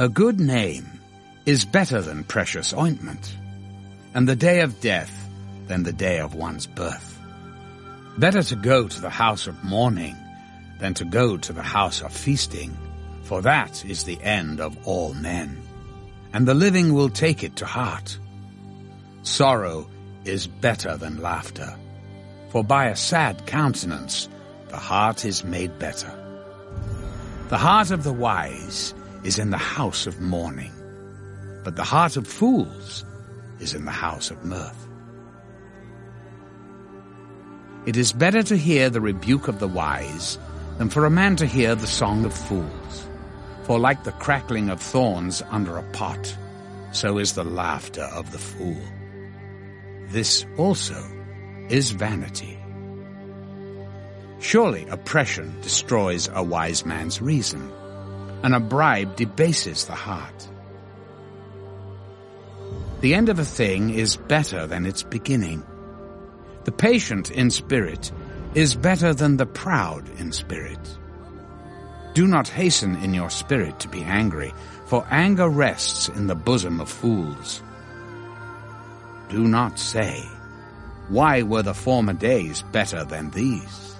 A good name is better than precious ointment, and the day of death than the day of one's birth. Better to go to the house of mourning than to go to the house of feasting, for that is the end of all men, and the living will take it to heart. Sorrow is better than laughter, for by a sad countenance the heart is made better. The heart of the wise is in the house of mourning, but the heart of fools is in the house of mirth. It is better to hear the rebuke of the wise than for a man to hear the song of fools. For like the crackling of thorns under a pot, so is the laughter of the fool. This also is vanity. Surely oppression destroys a wise man's reason, and a bribe debases the heart. The end of a thing is better than its beginning. The patient in spirit is better than the proud in spirit. Do not hasten in your spirit to be angry, for anger rests in the bosom of fools. Do not say, Why were the former days better than these?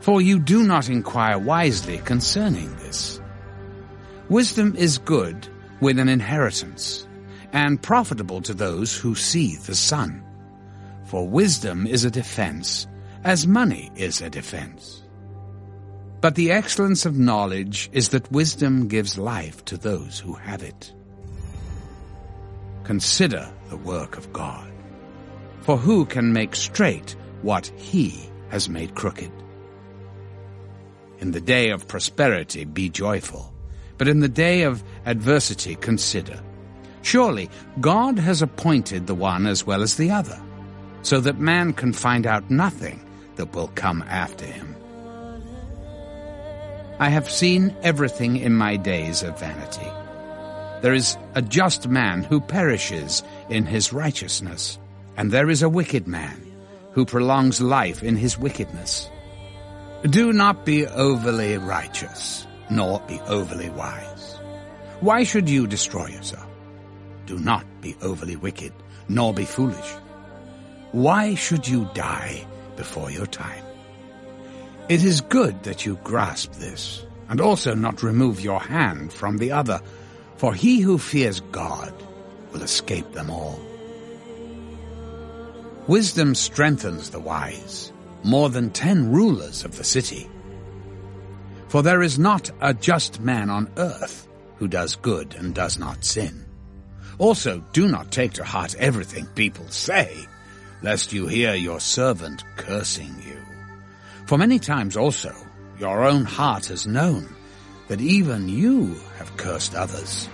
For you do not inquire wisely concerning this. Wisdom is good with an inheritance, and profitable to those who see the sun. For wisdom is a defense, as money is a defense. But the excellence of knowledge is that wisdom gives life to those who have it. Consider the work of God. For who can make straight what he has made crooked? In the day of prosperity be joyful, but in the day of adversity consider. Surely God has appointed the one as well as the other so that man can find out nothing that will come after him. I have seen everything in my days of vanity. There is a just man who perishes in his righteousness, and there is a wicked man who prolongs life in his wickedness. Do not be overly righteous, nor be overly wise. Why should you destroy yourself? Do not be overly wicked, nor be foolish. Why should you die before your time? It is good that you grasp this, and also not remove your hand from the other, for he who fears God will escape them all. Wisdom strengthens the wise, more than ten rulers of the city. For there is not a just man on earth who does good and does not sin. Also, do not take to heart everything people say, lest you hear your servant cursing you. For many times also your own heart has known that even you have cursed others.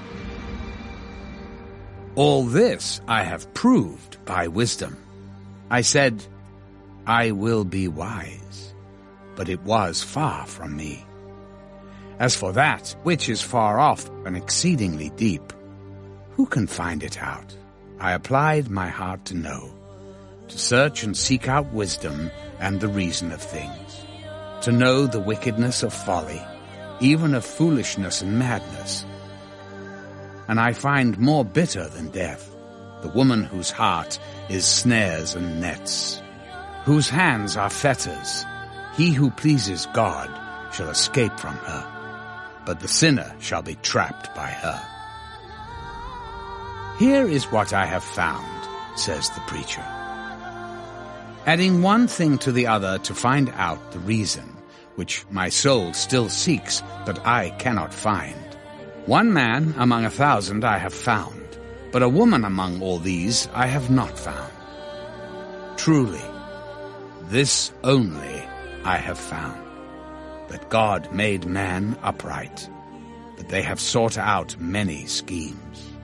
All this I have proved by wisdom. I said, I will be wise, but it was far from me. As for that which is far off and exceedingly deep, who can find it out? I applied my heart to know to search and seek out wisdom and the reason of things, to know the wickedness of folly, even of foolishness and madness. And I find more bitter than death the woman whose heart is snares and nets, whose hands are fetters. He who pleases God shall escape from her, but the sinner shall be trapped by her. Here is what I have found, says the preacher adding one thing to the other to find out the reason, which my soul still seeks, but I cannot find. One man among a thousand I have found, but a woman among all these I have not found. Truly, this only I have found, that God made man upright, but they have sought out many schemes.